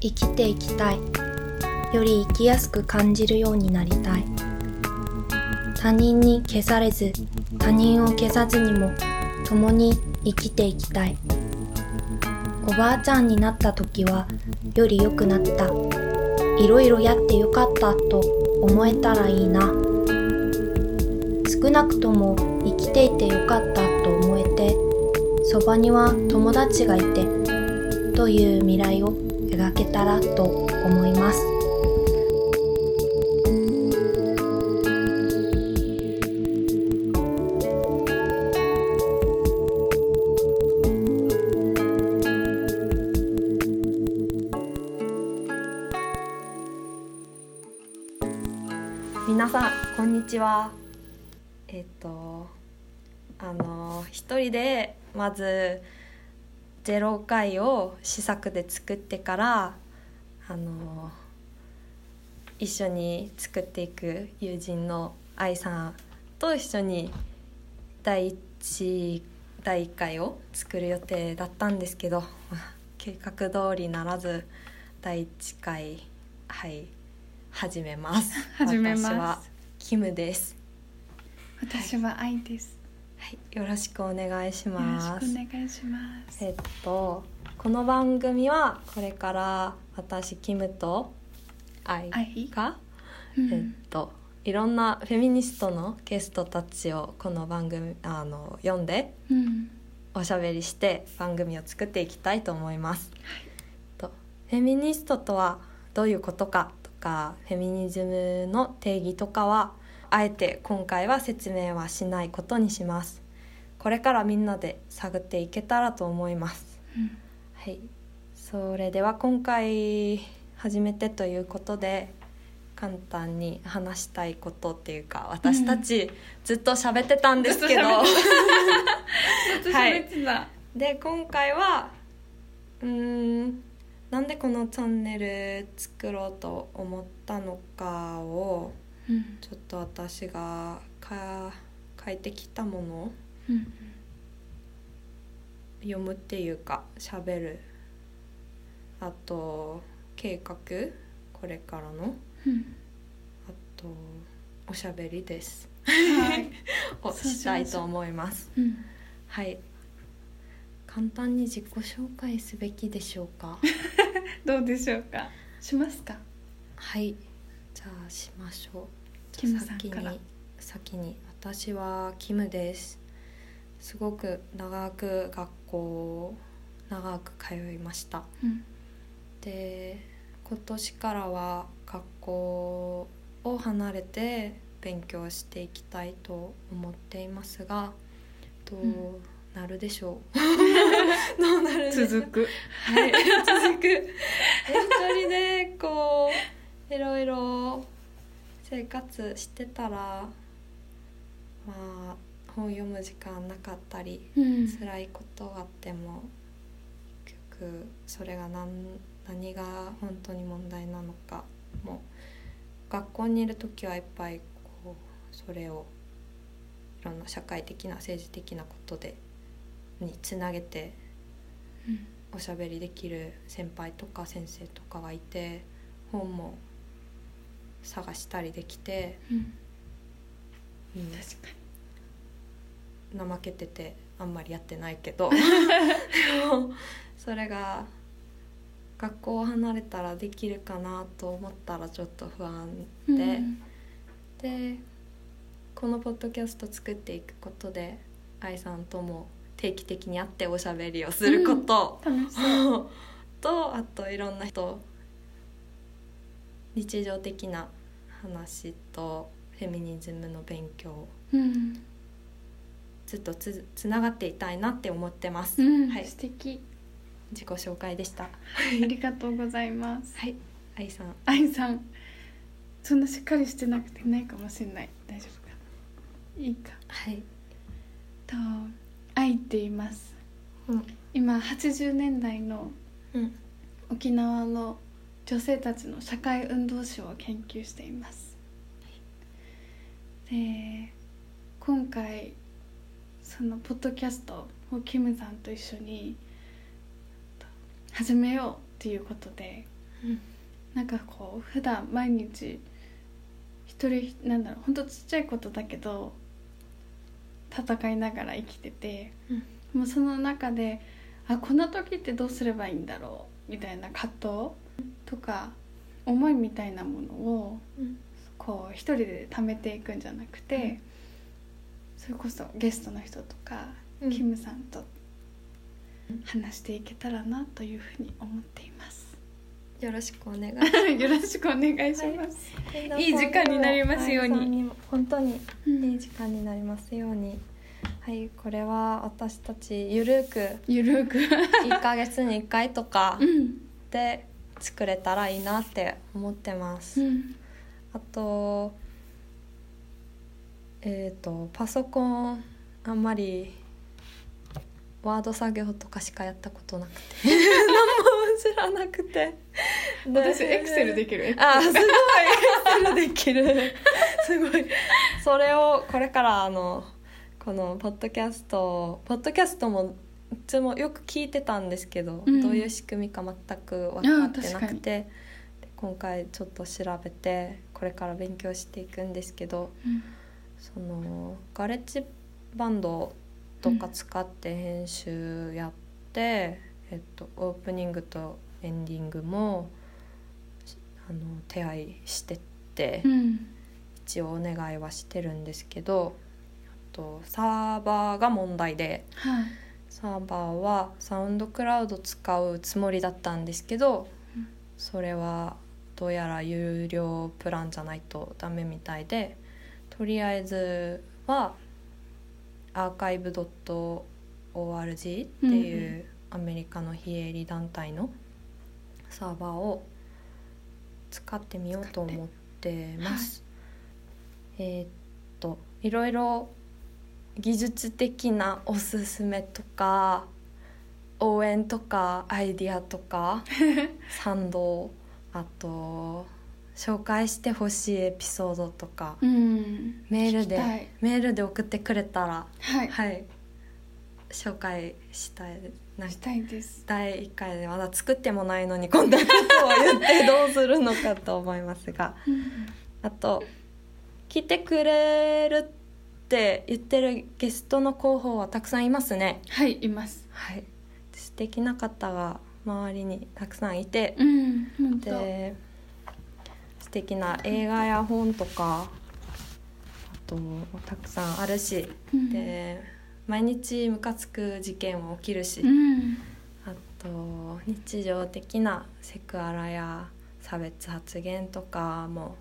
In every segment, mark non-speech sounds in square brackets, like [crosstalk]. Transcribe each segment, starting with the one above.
生きていきたい。より生きやすく感じるようになりたい。他人に消されず他人を消さずにも共に生きていきたい。おばあちゃんになった時はより良くなった。いろいろやってよかったと思えたらいいな。少なくとも生きていてよかったと思えてそばには友達がいてという未来をけたらと思います。皆さんこんにちは。えっとあの一人でまず0回を試作で作ってからあの一緒に作っていく友人の愛さんと一緒に第一第1回を作る予定だったんですけど [laughs] 計画通りならず第1回はい始めます。[laughs] 始めます。私はキムです。私は愛です。はいよろしくお願いしよろますしくお願いします。えっとこの番組はこれから私キムと愛愛が、うん。えっといろんなフェミニストのゲストたちをこの番組あの読んでうん。おしゃべりして番組を作っていきたいと思います。とフェミニストとはどういうことかとかフェミニズムの定義とかはあえて今回は説明はしないことにします。これからみんなで探っていけたらと思います。うんはい、それでは今回初めてということで簡単に話したいことっていうか私たちずっと喋ってたんですけど、ずっと喋ってた。[laughs] で今回はうーんなんでこのチャンネル作ろうと思ったのかをうん。ちょっと私がか書いてきたもの。をうん。読むっていうか喋る。あと計画。これからの。うん。あとおしゃべりです。はい。[laughs] をしたいと思います。うん。はい。簡単に自己紹介すべきでしょうか？[laughs] どうでしょうか？しますか？はい。じゃあしましょうキムさんから。先に先に私はキムです。すごく長く学校を長く通いました。うん。で今年からは学校を離れて勉強していきたいと思っていますが [laughs] どうなるでしょう、どうなる続く。はい、続く。で一人でこういろいろ生活してたらまあ本読む時間なかったりうん。辛いことがあっても結局それが何何が本当に問題なのかも学校にいる時はいっぱいこうそれをいろんな社会的な政治的なことでにつなげてうん。おしゃべりできる先輩とか先生とかがいて本も探したりできて、うん。うん。確か怠けててあんまりやってないけど。[laughs] それが学校を離れたらできるかなと思ったらちょっと不安に。で、うん。でこのポッドキャスト作っていくことで愛さんとも定期的に会っておしゃべりをすること、う。[laughs] とあといろんな人日常的な話とフェミニズムの勉強うんずっとつつながっていたいなって思ってます、うんはい素敵。自己紹介でしたありがとうございます。はい愛さん愛さん。そんなしっかりしてなくてないかもしれない。大丈夫かな。いいか。はい、と愛って言います。うん今80年代のうん、沖縄の女性たちの社会運動史を研究しています。で今回そのポッドキャストをキムさんと一緒に始めようっていうことでうんなんかこう普段毎日一人なんだろう本当ちっちゃいことだけど戦いながら生きてて、もうその中であこんな時ってどうすればいいんだろうみたいな葛藤とか思いみたいなものをうんこう一人で貯めていくんじゃなくて、うんそれこそゲストの人とか、うんキムさんと話していけたらなというふうに思っています。よろしくお願いします [laughs] よろしくお願いします。いい時間になりますようにはいさんも本当にうんいい時間になりますようにはいこれは私たちゆるくゆるく。1ヶ月に1回とかうん。で作れたらいいなって思ってます、うん。あとえっ、とパソコンあんまりワード作業とかしかやったことなくて。[laughs] 何も知らなくて。私エクセルできる。あすごい。エクセルできる。[laughs] すごい。それをこれからあのこのポッドキャストポッドキャストもいつもよく聞いてたんですけど、うんどういう仕組みか全く分かってなくてで今回ちょっと調べてこれから勉強していくんですけどうんそのガレッジバンドとか使って編集やって、えっと、オープニングとエンディングもあの手配してって、うん。一応お願いはしてるんですけどあとサーバーが問題ではい。サーバーはサウンドクラウド使うつもりだったんですけど、うんそれはどうやら有料プランじゃないとダメみたいでとりあえずはアーカイブ .org っていうアメリカの非営利団体のサーバーを使ってみようと思ってます。えーっといろいろ技術的なおすすめとか応援とかアイディアとか [laughs] 賛同あと紹介してほしいエピソードとかうん。メールでメールで送ってくれたらはい。はい紹介したいなしたいです。第1回でまだ作ってもないのにこんなことを言ってどうするのかと思いますがうん。あと来てくれるって言ってるゲストの候補はたくさんいますねはい、います。はい素敵な方が周りにたくさんいてうん。で素敵な映画や本とかあとたくさんあるし、うんで毎日ムカつく事件は起きるし、うん。あと日常的なセクハラや差別発言とかも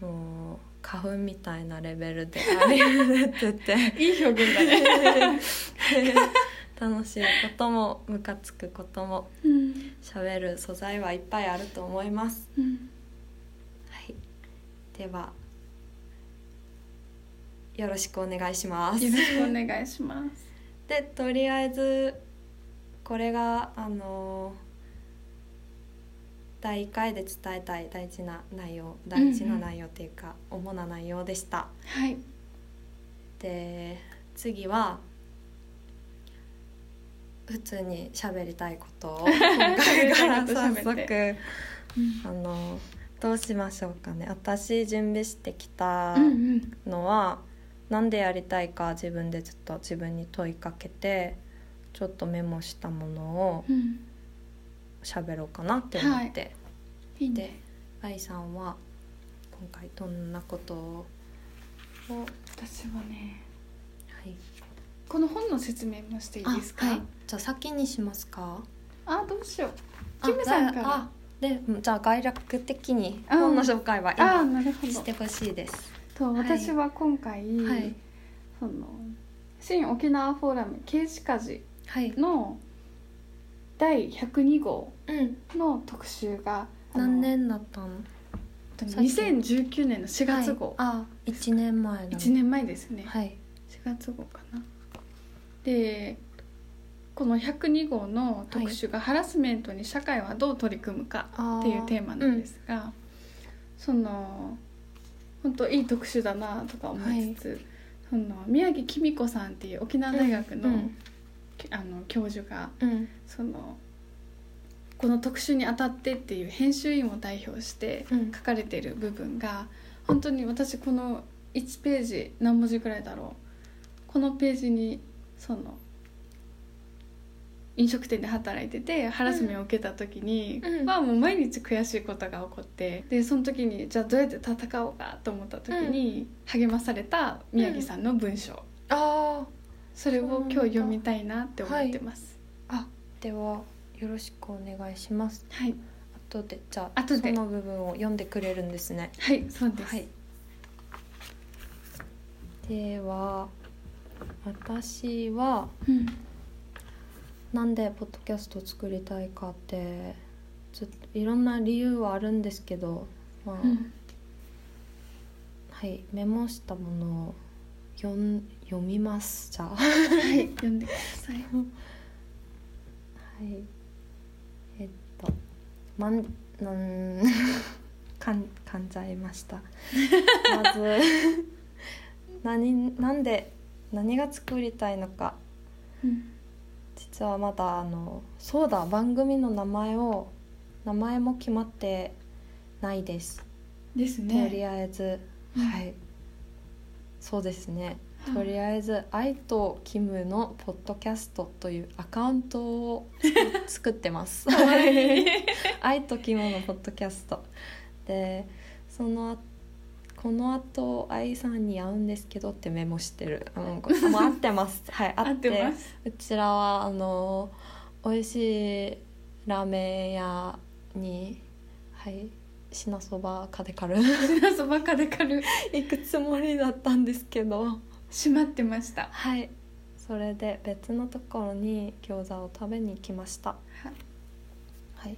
もう花粉みたいなレベルでありふれてていい表現だね。[laughs] 楽しいこともムカつくこともうん。喋る素材はいっぱいあると思います。うん。はい、ではよろしくお願いします。よろしくお願いします。でとりあえずこれがあの第1回で伝えたい大事な内容大事な内容っていうか、主な内容でした。はい。で次は普通に喋りたいことを [laughs] 今回から早速あのどうしましょうかね私準備してきたうんうん。のは、なんでやりたいか自分でちょっと自分に問いかけてちょっとメモしたものをうん。喋ろうかなって思って、いいね。で愛さんは今回どんなことを？私はね。はいこの本の説明もしていいですか？あはい、じゃあ先にしますか？あ、どうしよう。あキムさんからあでじゃあ概略的にあ本の紹介はあ、今なるほどして。ほしいですと、はい私は今回。はいその。新沖縄フォーラム刑事家事はいの。第102号うん。の特集が。あの何年だったの？さっき2019年の4月号、はい、あ一年前だ。1年前ですね、はい。4月号かな。でこの102号の特集が「ハラスメントに社会はどう取り組むか」っていうテーマなんですが、その本当いい特集だなとか思いつつ、その宮城紀美子さんっていう沖縄大学の,、うんあの教授がうん。そのこの特集にあたってっていう編集員を代表してうん。書かれている部分が本当に私この1ページ何文字ぐらいだろう。このページにその飲食店で働いててハラスメントを受けた時に、うん。はもう毎日悔しいことが起こってでその時にじゃあどうやって戦おうかと思った時に励まされた宮城さんの文章、あそれを今日読みたいなって思ってます。あではよろしくお願いします。はい、後でじゃあ後で。その部分を読んでくれるんですね。はい、そうです。はい。では私はうん。なんでポッドキャストを作りたいかってずっといろんな理由はあるんですけど、まあうん。はいメモしたものを読ん読みます。じゃあ。ははい、読んでください。い。えっとまんなん [laughs] かん噛んじゃいました。まず [laughs] 何なんで何が作りたいのか。うん。実はまだあのそうだ番組の名前を名前も決まってないです、ですとりね。あえず、うん。はいそうですね。はいとりあえず「愛とキムのポッドキャスト」というアカウントを作 [laughs] 作ってます。[laughs] 愛とキムのポッドキャスト。でそのこのあと愛さんに会うんですけどってメモしてる、うん、こもう [laughs] 合ってます。はい合って。うちらはあの美味しいラーメン屋にはい品そばかでかる。品そばかでかる。行くつもりだったんですけど。閉まってました。はい。それで別のところに餃子を食べに行きました。はい。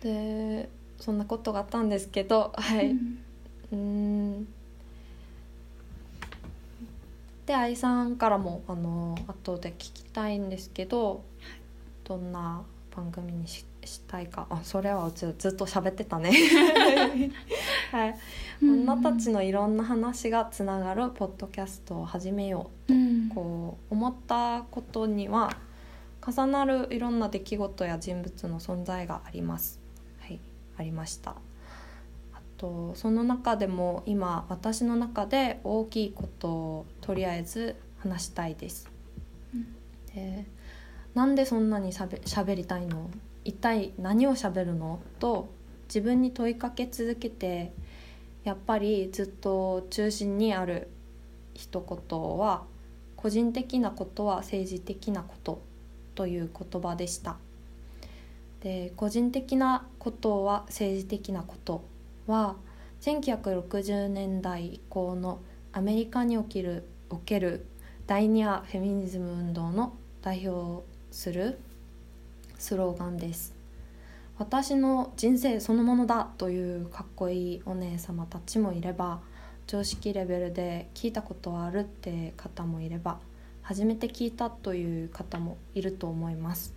でそんなことがあったんですけどはい、[laughs] うん。で愛さんからもあの後で聞きたいんですけどどんな番組にししたいか。あそれはうちずっと喋ってたね。[laughs] はい。女たちのいろんな話がつながるポッドキャストを始めよううん。こう思ったことには重なるいろんな出来事や人物の存在があります。はい、ありました。あとその中でも今私の中で大きいことをとりあえず話したいです。うん。でなんでそんなにしゃべしゃべりたいの？一体何をしゃべるの？と自分に問いかけ続けてやっぱりずっと中心にある一言は個人的なことは政治的なことという言葉でした。で個人的なことは政治的なことは1960年代以降のアメリカにおけるおける第二波フェミニズム運動の代表するスローガンです。私の人生そのものだというかっこいいお姉様たちもいれば常識レベルで聞いたことはあるって方もいれば初めて聞いたという方もいると思います。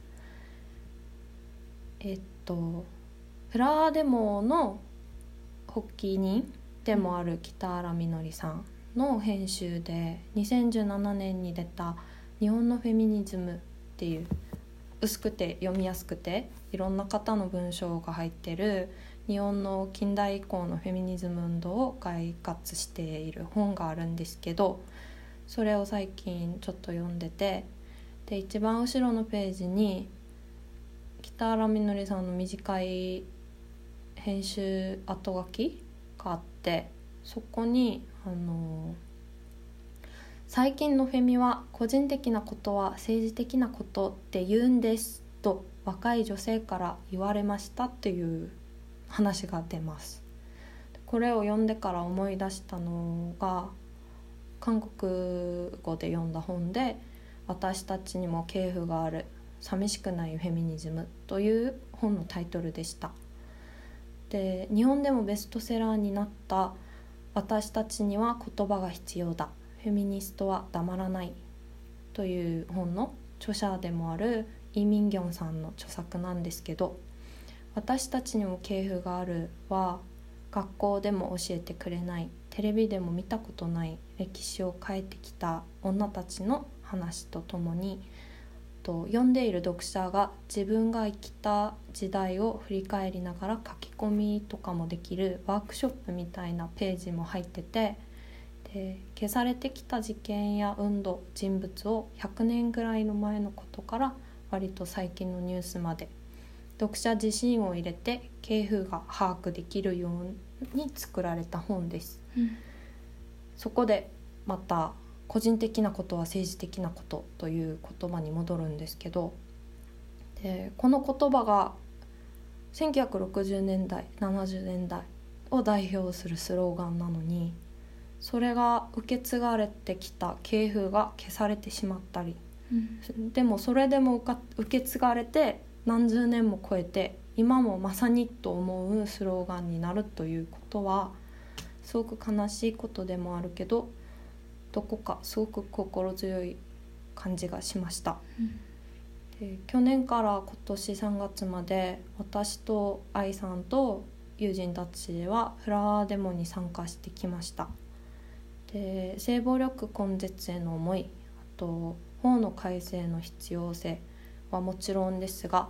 えっとフラワーデモの発起人でもある北原みのりさんの編集で2017年に出た「日本のフェミニズム」っていう薄くて読みやすくていろんな方の文章が入ってる日本の近代以降のフェミニズム運動を概括している本があるんですけどそれを最近ちょっと読んでてで一番後ろのページに北原みのりさんの短い編集後書きがあってそこにあの最近のフェミは個人的なことは政治的なことって言うんですと若い女性から言われましたっていう話が出ます。これを読んでから思い出したのが韓国語で読んだ本で「私たちにも系譜がある寂しくないフェミニズム」という本のタイトルでした。で日本でもベストセラーになった「私たちには言葉が必要だフェミニストは黙らない」という本の著者でもあるイ・ミンギョンさんの著作なんですけど「私たちにも系譜がある」は学校でも教えてくれないテレビでも見たことない歴史を変えてきた女たちの話とともにと読んでいる読者が自分が生きた時代を振り返りながら書き込みとかもできるワークショップみたいなページも入っててで消されてきた事件や運動人物を100年ぐらいの前のことから割と最近のニュースまで。読者自身を入れて系譜が把握できるように作られた本です。うん。そこでまた個人的なことは政治的なことという言葉に戻るんですけどでこの言葉が1960年代70年代を代表するスローガンなのにそれが受け継がれてきた系譜が消されてしまったり。うん。でもそれでも受け継がれて何十年も超えて今もまさにと思うスローガンになるということはすごく悲しいことでもあるけどどこかすごく心強い感じがしました。で去年から今年3月まで私と愛さんと友人たちはフラワーデモに参加してきましたで性暴力根絶への思いあと法の改正の必要性はもちろんですが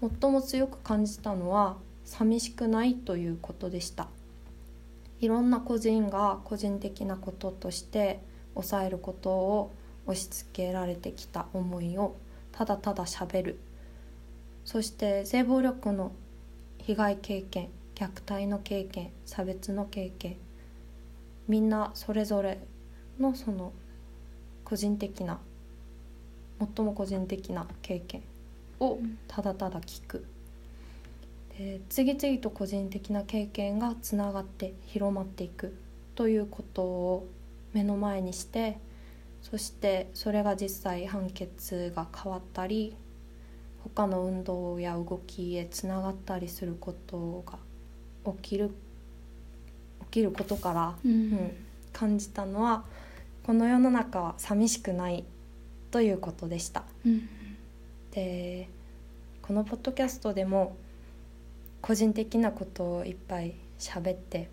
最も強く感じたのは寂しくないということでした。いろんな個人が個人的なこととして抑えることを押し付けられてきた思いをただただしゃべる。そして性暴力の被害経験虐待の経験差別の経験みんなそれぞれのその個人的な最も個人的な経験をただただ聞く。で次々と個人的な経験がつながって広まっていくということを目の前にしてそしてそれが実際判決が変わったり他の運動や動きへつながったりすることが起きる。起きることから、うん。うん感じたのはこの世の中は寂しくないということでした。うん。でこのポッドキャストでも個人的なことをいっぱい喋って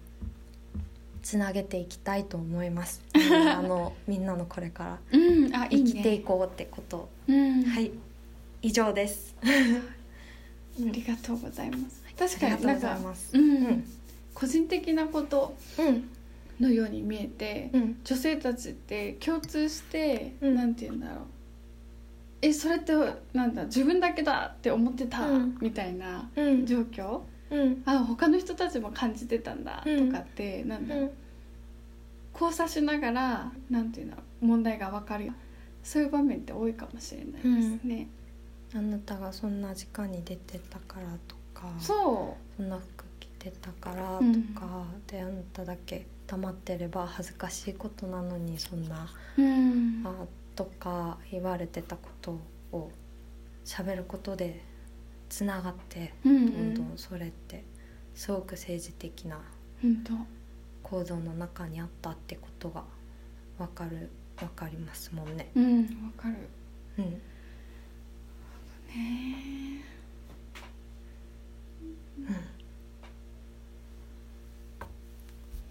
つなげていきたいと思います。みんなのみんなのこれから。うん。あいいね。生きていこうってこと。うん。はい、以上です。[laughs] ありがとうございます。確かありがとうごになんかざいます。うん。うん個人的なことうん。のように見えてうん。女性たちって共通して、うん。なんて言うんだろう。えそれってなんだ？自分だけだって思ってた、うん。みたいなうん。状況？うん。あ他の人たちも感じてたんだうん。とかって、なんだろう。うん。交差しながらなんていうの問題が分かるそういう場面って多いかもしれないですね、あなたがそんな時間に出てたからとか。そそんなてたからとか、うんであなただけ黙ってれば恥ずかしいことなのにそんなううん。あとか言われてたことを喋ることでつながってうんどんどんそれってすごく政治的な構造の中にあったってことがわかるわかりますもんね。うん分かる。うん、ね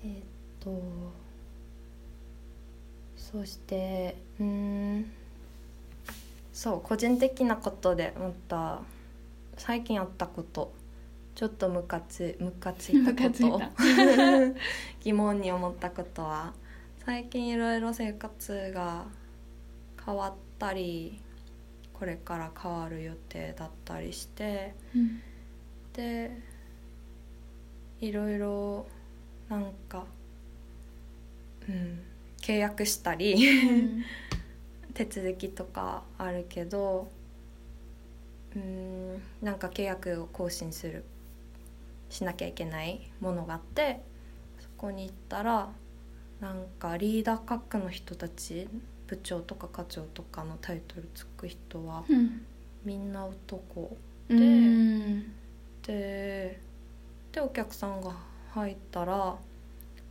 えーっとそしてうーんそう個人的なことでまた。最近あったこと。ちょっとムカつムカついたこと。た。[laughs] 疑問に思ったことは。最近いろいろ生活が変わったりこれから変わる予定だったりして。うん。でいろいろなんか、うん、契約したり [laughs] 手続きとかあるけどうんなんか契約を更新するしなきゃいけないものがあってそこに行ったらなんかリーダー格の人たち部長とか課長とかのタイトルつく人はうん。みんな男うん。ででお客さんが入ったら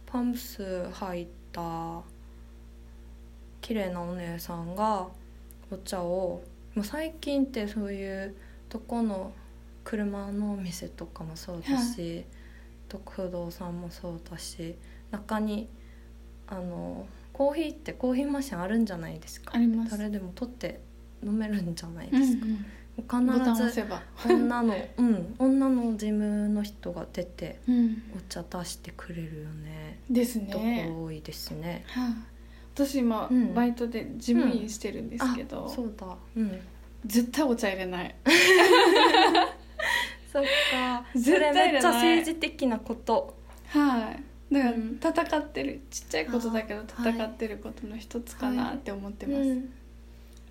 パンプス履いた綺麗なお姉さんがお茶を最近ってそういうどこの車のお店とかもそうだし、どこ不動産もそうだし中にあのコーヒーってコーヒーマシンあるんじゃないですか。あります。誰でも取って飲めるんじゃないうんですか、ボタン押必ずせば。女の [laughs] うん女の事務の人が出てうん。お茶出してくれるよね。ですとこねろ多いですね。はい私今、うん。バイトで事務員してるんですけど、あそうだ。うん。絶対お茶入れない。[laughs] そっか。そ絶対れめっちゃ政治的なこと。はい。だからうん。戦ってるちっちゃいことだけど戦ってることの一つかなって思ってます、うん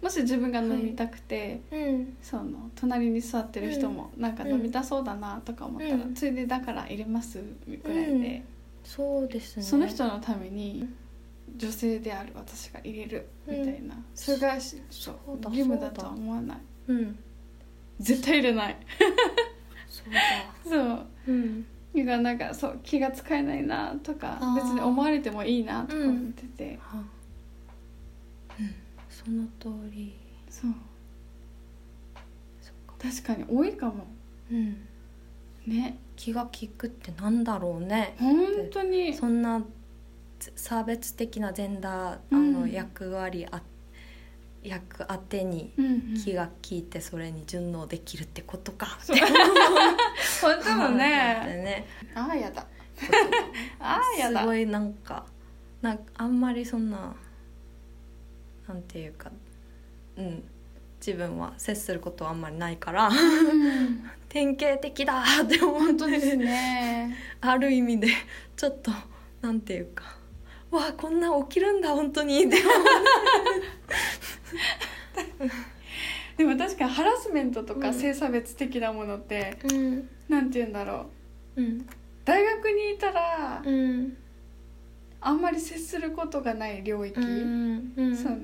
もし自分が飲みたくて、うん。その隣に座ってる人もなんか飲みたそうだなとか思ったら、うん。ついでだから入れますぐらいで、うん。そうですね。その人のために女性である私が入れるみたいな、それがしそう義務だとは思わない。うん絶対入れない。そうだ。そう。うん。だからなんかそう気が使えないなとか別に思われてもいいなとか思ってて、はうんその通り。そう。そっか。確かに多いかも。うん。ね。気が利くってなんだろうね。本当に。そんな差別的なジェンダーあのうん役割あ役当てにうんうん。気が利いてそれに順応できるってことか。そう。[laughs] 本当だね。ね。ああやだ。[laughs] ああやだ。すごいなんかなんかあんまりそんななんていうかうん。自分は接することはあんまりないからうん。[laughs] 典型的だって思本当ですってね。ある意味でちょっとなんていうかわあこんな起きるんだ本当にって思でも確かにハラスメントとかうん。性差別的なものって、ううん。なんて言うんだろう。うん。大学にいたら、うん。あんまり接することがない領域、うん。うん。その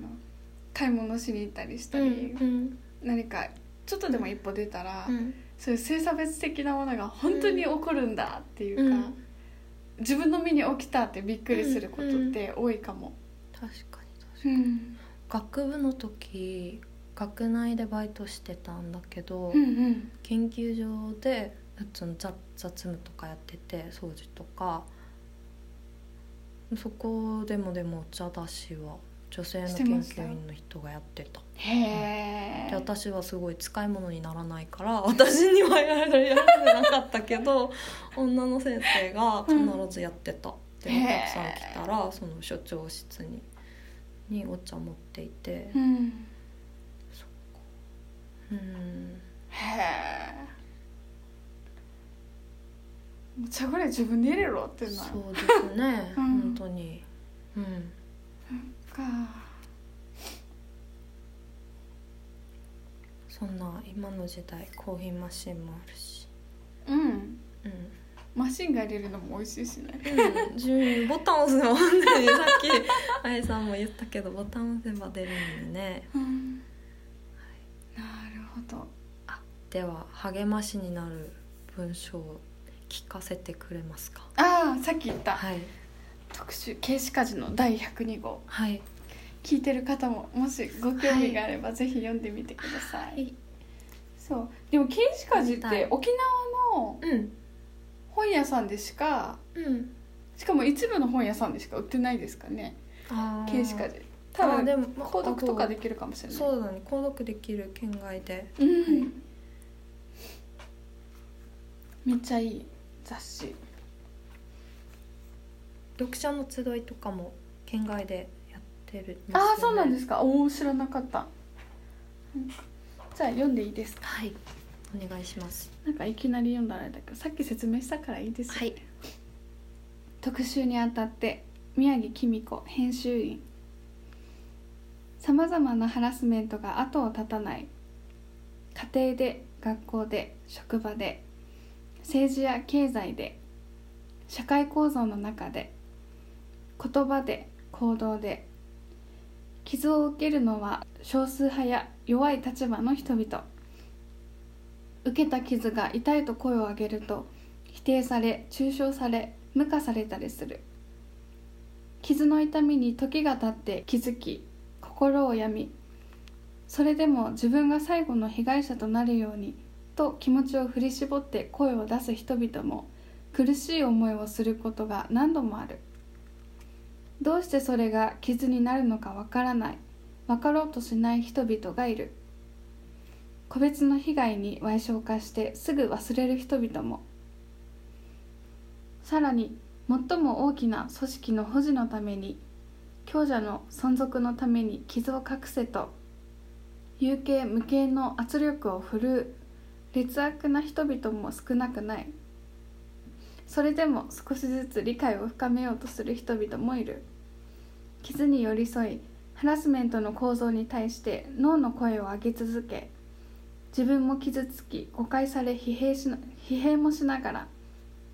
買い物しに行ったりしたり、うん何かちょっとでも一歩出たら、うん。そういう性差別的なものが本当に起こるんだっていうか、うん。自分の身に起きたってびっくりすることって多いかも。確かに確かに。うん。学部の時学内でバイトしてたんだけど、うんうん。研究所でその雑雑務とかやってて掃除とか。そこでもでもお茶出しは女性の研究員の人がやってた。へえで私はすごい使い物にならないから [laughs] 私にはやらやられなかったけど [laughs] 女の先生が必ずやってた、でお客さん来たらその所長室ににお茶持っていて。うん。うん。へえお茶ぐらい自分で入れろってなる。そうですね、うん。本当に。うんか。そんな今の時代コーヒーマシンもあるし。うん。うん。マシンが入れるのも美味しいしね。うん、順ボタン押せば本当にさっきあやさんも言ったけどボタン押せば出るんでね。うん。なるほど。では励ましになる文章を聞かせてくれますか？ああさっき言った。はい特集「形式家事」の第102号。はい。聞いてる方ももしご興味があれば、ぜひ読んでみてください、はい。そう。でも形式家事っ読みたい。て沖縄のうん。本屋さんでしかうん。しかも一部の本屋さんでしか売ってないですかね。あー。形式家事。多分あーでもまあ購読とかできるかもしれない。そうだね。購読できる県外で。うん、はいめっちゃいい雑誌読者の集いとかも県外でやってるんああそうなんすですか。おお知らなかった。うんじゃあ読んでいいですか？はい。お願いします。なんかいきなり読んだらあれだけどさっき説明したからいいですよはい。特集にあたって宮城紀美子編集員。さまざまなハラスメントが後を絶たない。家庭で学校で職場で政治や経済で社会構造の中で言葉で行動で傷を受けるのは少数派や弱い立場の人々。受けた傷が痛いと声を上げると否定され中傷され無化されたりする。傷の痛みに時が経って気づき心を病みそれでも自分が最後の被害者となるようにと気持ちを振り絞って声を出す人々も苦しい思いをすることが何度もある。どうしてそれが傷になるのかわからない。分かろうとしない人々がいる。個別の被害に賠償化してすぐ忘れる人々も。さらに最も大きな組織の保持のために強者の存続のために傷を隠せと有形無形の圧力を振るう劣悪な人々も少なくない。それでも少しずつ理解を深めようとする人々もいる。傷に寄り添いハラスメントの構造に対して脳の声を上げ続け自分も傷つき誤解され疲弊し疲弊もしながら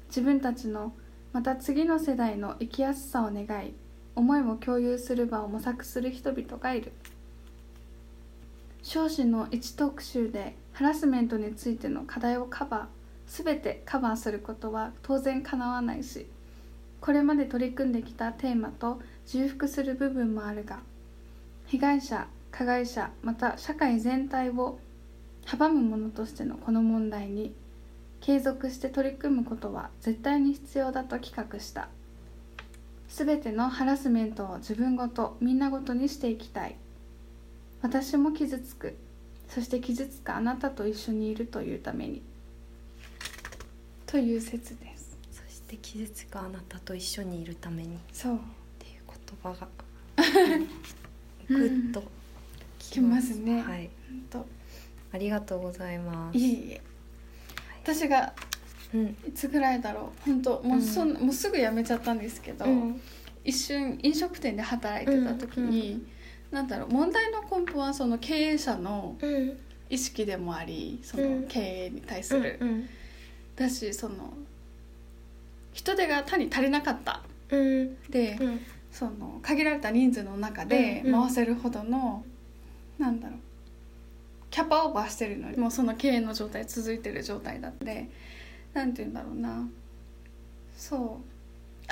自分たちのまた次の世代の生きやすさを願い思いも共有する場を模索する人々がいる。少子の一特集でハラスメントについての課題をカバー全てカバーすることは当然かなわないしこれまで取り組んできたテーマと重複する部分もあるが被害者加害者また社会全体を阻むものとしてのこの問題に継続して取り組むことは絶対に必要だと企画した。全てのハラスメントを自分ごとみんなごとにしていきたい。私も傷つく。そして傷つくあなたと一緒にいるというために。という説で。すそして傷つくあなたと一緒にいるために。っそう。ていう言葉が。グッときます。ね。はい。本ありがとうございま当す。いえいえ。私がうん。いつぐらいだろう。本当もうそん、もうすぐ辞めちゃったんですけど、うん。一瞬飲食店で働いてた時に、なんだろう問題の根本はその経営者のうん。意識でもありそうん。の経営に対する、うん。だしその人手が単に足りなかった。うん。で、うん。その限られた人数の中でうんうん。回せるほどの、なんだろうキャパオーバーしてるのにもうその経営の状態続いてる状態だって。なんて言うんだろうな。そう。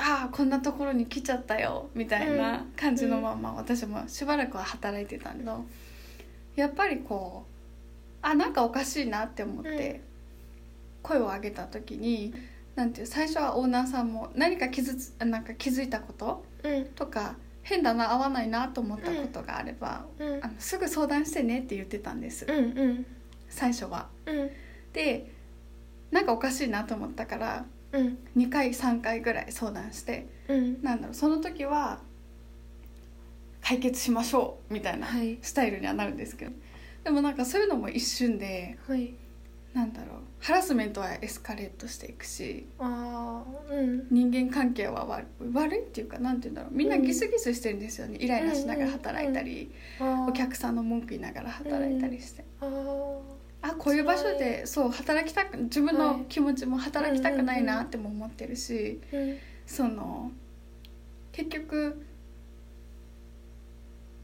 ああこんなところに来ちゃったよ。みたいな感じのまま私もしばらくは働いてたんだ。けどやっぱりこうあなんかおかしいなって思って声を上げた時になんていう最初はオーナーさんも何か傷つなんか気づいたことうん。とか変だな合わないなと思ったことがあれば、うん。あのすぐ相談してねって言ってたんです、うんうん。最初は。うん。でなんかおかしいなと思ったからうん。2回3回ぐらい相談してうん。なんだろうその時は解決しましょうみたいなはい。スタイルにはなるんですけどでもなんかそういうのも一瞬ではい。なんだろうハラスメントはエスカレートしていくしああうん。人間関係は悪悪いっていうかなんて言うんだろう。みんなギスギスしてるんですよね、イライラしながら働いたり、お客さんの文句言いながら働いたりして、あー。あこういう場所でそう働きたく自分の気持ちも働きたくないなっても思ってるし、うん。その結局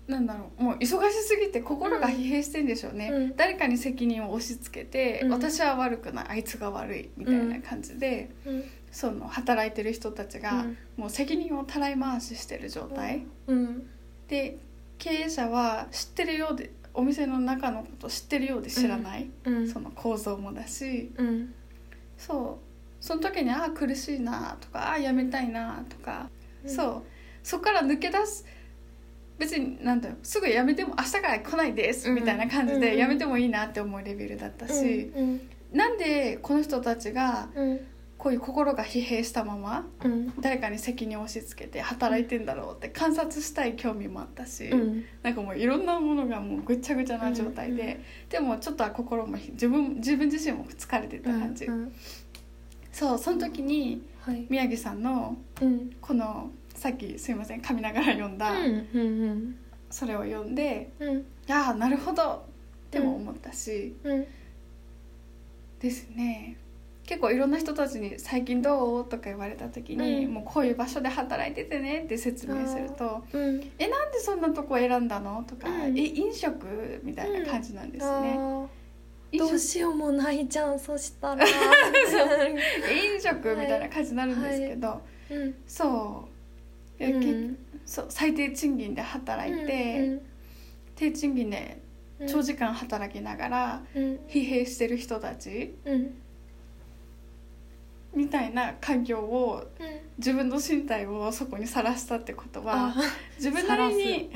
なんだろうもう忙しすぎて心が疲弊してんでしょうね、うん。誰かに責任を押し付けて、うん。私は悪くないあいつが悪いみたいな感じで、うん。その働いてる人たちが、うん。もう責任をたらい回ししてる状態、うん。で経営者は知ってるようでお店の中のこと知ってるようで知らない、うん。その構造もだし。うん。そう。その時にああ苦しいなとかああやめたいなとか、そう。そこから抜け出す別になんだよすぐやめても明日から来ないですうん。みたいな感じうん。でやめてもいいなって思うレベルだったし、うん。なんでこの人たちがうん。こういう心が疲弊したままうん。誰かに責任を押し付けて働いてんだろうって観察したい興味もあったし、うん。なんかもういろんなものがもうぐっちゃぐちゃな状態で、うん。うんでもちょっとは心も自分自分自身も疲れてた感じ、うん。そうその時にはい。宮城さんのうん。このさっきすいません噛みながら読んだ、うんうんそれを読んでうんいやーなるほどっても思ったし、うんですね。結構いろんな人たちに「最近どう?」とか言われた時に、うん。もうこういう場所で働いててねって説明するとうん「えなんでそんなとこ選んだの?」とか「うん。え飲食?」みたいな感じなんですね。あー飲食どうしようもないじゃんそしたら。[laughs] 飲食みたいな感じになるんですけど、うん。そう。いやけうん。そう最低賃金で働いて、低賃金でうん。長時間働きながらうん。疲弊してる人たちうん。みたいな環境を自分の身体をそこにさらしたってことは自分なりに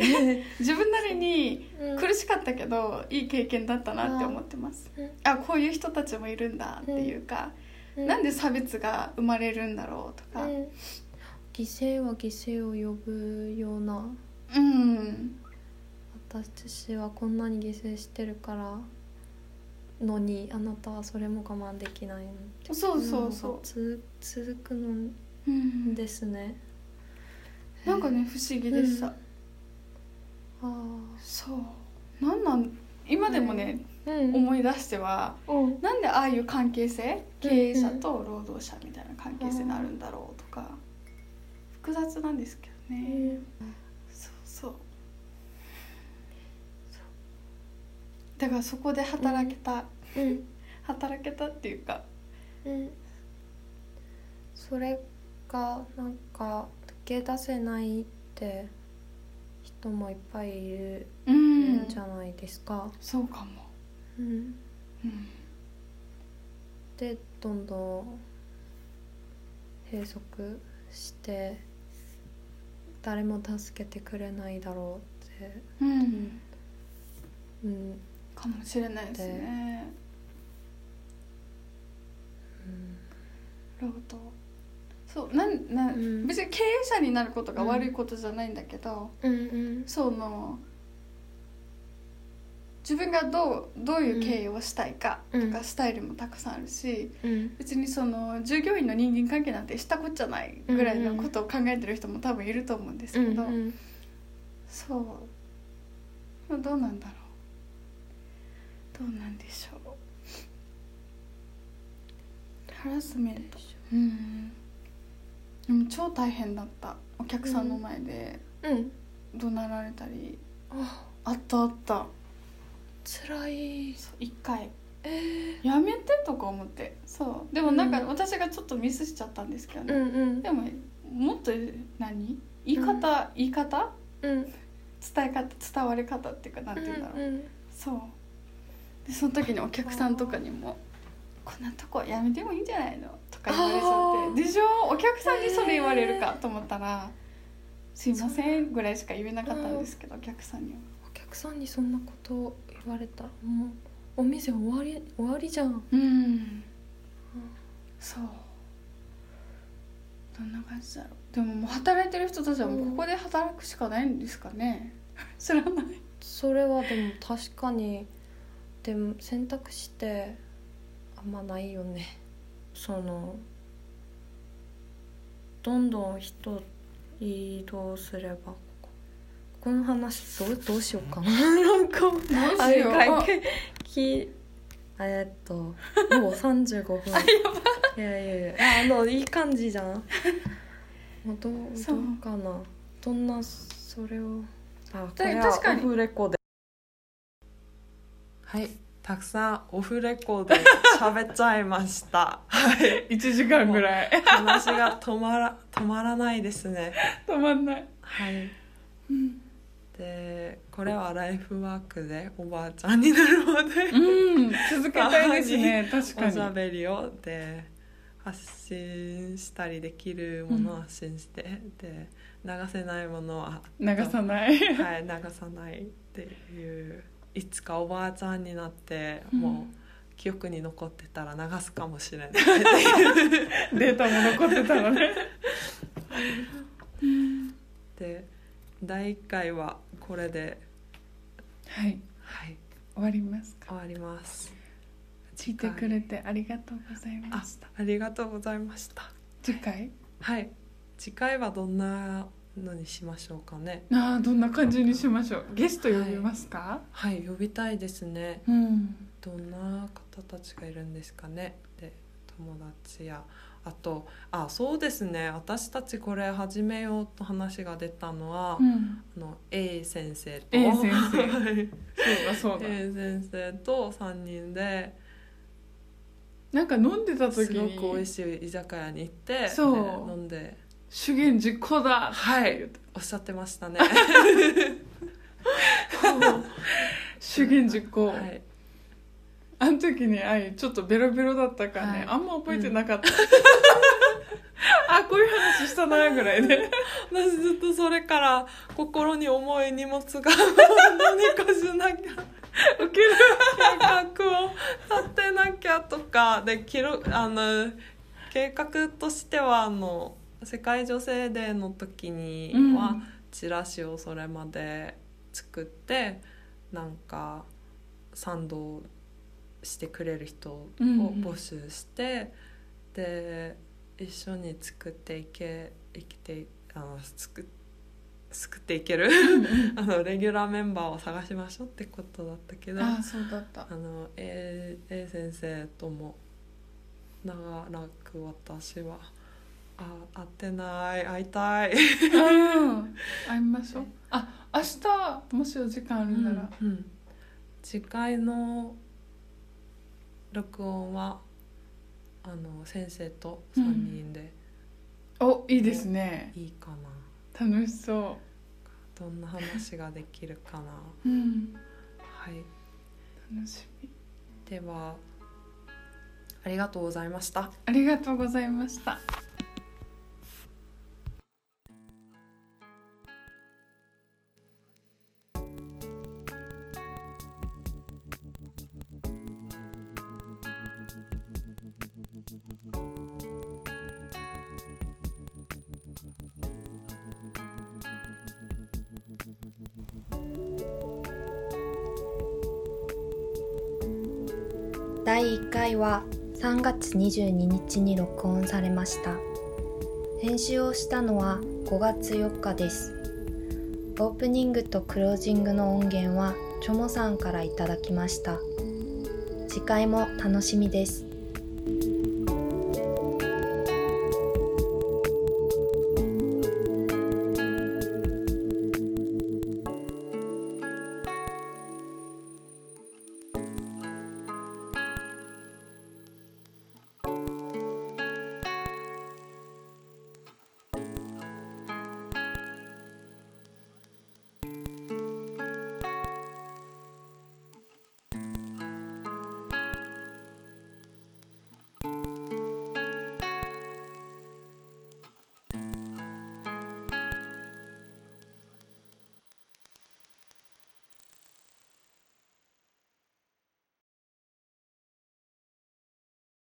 自分なりに [laughs] 苦しかったけどいい経験だったなって思ってます。うん。あこういう人たちもいるんだっていうか、なんで差別が生まれるんだろうとかうん犠牲は犠牲を呼ぶような。うん。私はこんなに犠牲してるからのにあなたはそれも我慢できないそうそうそのがつ続くのう、うん、ですね。なんかね不思議でした、うん。あそう。なんなん？今でもね、あうん。思い出してはうん。なんでああいう関係性？経営者と労働者みたいな関係性になるんだろうとか複雑なんですけどね、そうそう。だからそこで働けた、うん。働けたっていうか。うん。それがなんか抜け出せないって人もいっぱいいるうんんじゃないですか、そうかも、うん、うん、でどんどん閉塞して誰も助けてくれないだろうって、うん。うん。かもしれないですね。労働そうなんな、うん。別に経営者になることが悪いことじゃないんだけど、うんうん。その自分がどうどういう経営をしたいかとか、うん。スタイルもたくさんあるしうん。別にその従業員の人間関係なんてしたこっちゃないぐらいのことを考えてる人も多分いると思うんですけど、うんそう。どうなんだろう。どうなんでしょう。ハラスメント。うん。でも超大変だった。お客さんの前で。うん。怒鳴られたり、あ。あったあった辛い。一回。えやめてとか思って。そう。でもなんかうん。私がちょっとミスしちゃったんですけどね、うんうん。でももっと何？言い方、言い方？うん。伝え方？伝わり方っていうかなんて言うんだろう、うんそう。でその時にお客さんとかにも「こんなとこやめてもいいんじゃないの?」とか言われちゃって。でしょ？お客さんにそれ言われるかと思ったら「すいません」ぐらいしか言えなかったんですけどお客さんには。お客さんにそんなことを言われた。らもうお店終わり終わりじゃん。うん。そう。どんな感じだろう。でももう働いてる人たちはもうここで働くしかないんですかね。[laughs] 知らない。それはでも確かにでも選択肢ってあんまないよね。そのどんどん人移動すればこの話どうどうしようかな。[laughs] なんかどうあれしよう。か [laughs] いきえっともう35分。い。やいやいや。あのいい感じじゃん。もうどうどうかな。どんなそれを。あこだれは確かに。オフレコで。はい、たくさんオフレコで喋っちゃいました。はい、1時間ぐらい。話が止まら止まらないですね。止まんない。はい。うん、で、これはライフワークでおばあちゃんになるまで。うん、続けたいですね [laughs] 確かおしゃにべりをで発信したりできるものを発信して、で流せないものは流さない。[laughs] はい流さないっていういつかおばあちゃんになって、もう記憶に残ってたら流すかもしれないデータも残ってたのね。[laughs] で第1回はこれで。はい。はい。終わりますか？終わります。聞いてくれてありがとうございまあした。ありがとうございました。次回？はい。次回はどんなのにしましょうかね。ああどんな感じにしましょう。ゲスト呼びますか、はい呼びたいですね。うん。どんな方たちがいるんですかね。で友達やあとあそうですね。私たちこれ始めようと話が出たのは、うん。あの A 先生と。A 先生。は [laughs] いそうだそうだ。A 先生と3人で。なんか飲んでたす時に。ごく美味しい居酒屋に行ってそう。で飲んで。主言実行だ。はい。おっしゃってましたね。[laughs] [laughs] 主言実行、はいあの時に愛ちょっとベロベロだったからね、はい。あんま覚えてなかった、したなぐらいで。[laughs] 私ずっとそれから心に重い荷物が何かしなきゃウケる計画を立てなきゃとか。で記録あの計画としてはあの世界女性デーの時にはうん。チラシをそれまで作ってなんか賛同してくれる人を募集して、で一緒に作っていけ生きてあの作作っていける [laughs] あのレギュラーメンバーを探しましょうってことだったけどあそうだった。あの A, A 先生とも長らく私はあ会ってない会いたい。うん。会いましょう。[laughs] あ明日もしお時間あるなら、うん。次回の録音はあの先生と3人で。おいいですね。いいかな、楽しそどんな話ができるかな。ううん。はい。楽しみ。ではありがとうございました。ありがとうございました第1回は3月22日に録音されました。編集をしたのは5月4日です。オープニングとクロージングの音源はチョモさんからいただきました。次回も楽しみです。